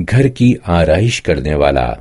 घर की आरइश करने वाला।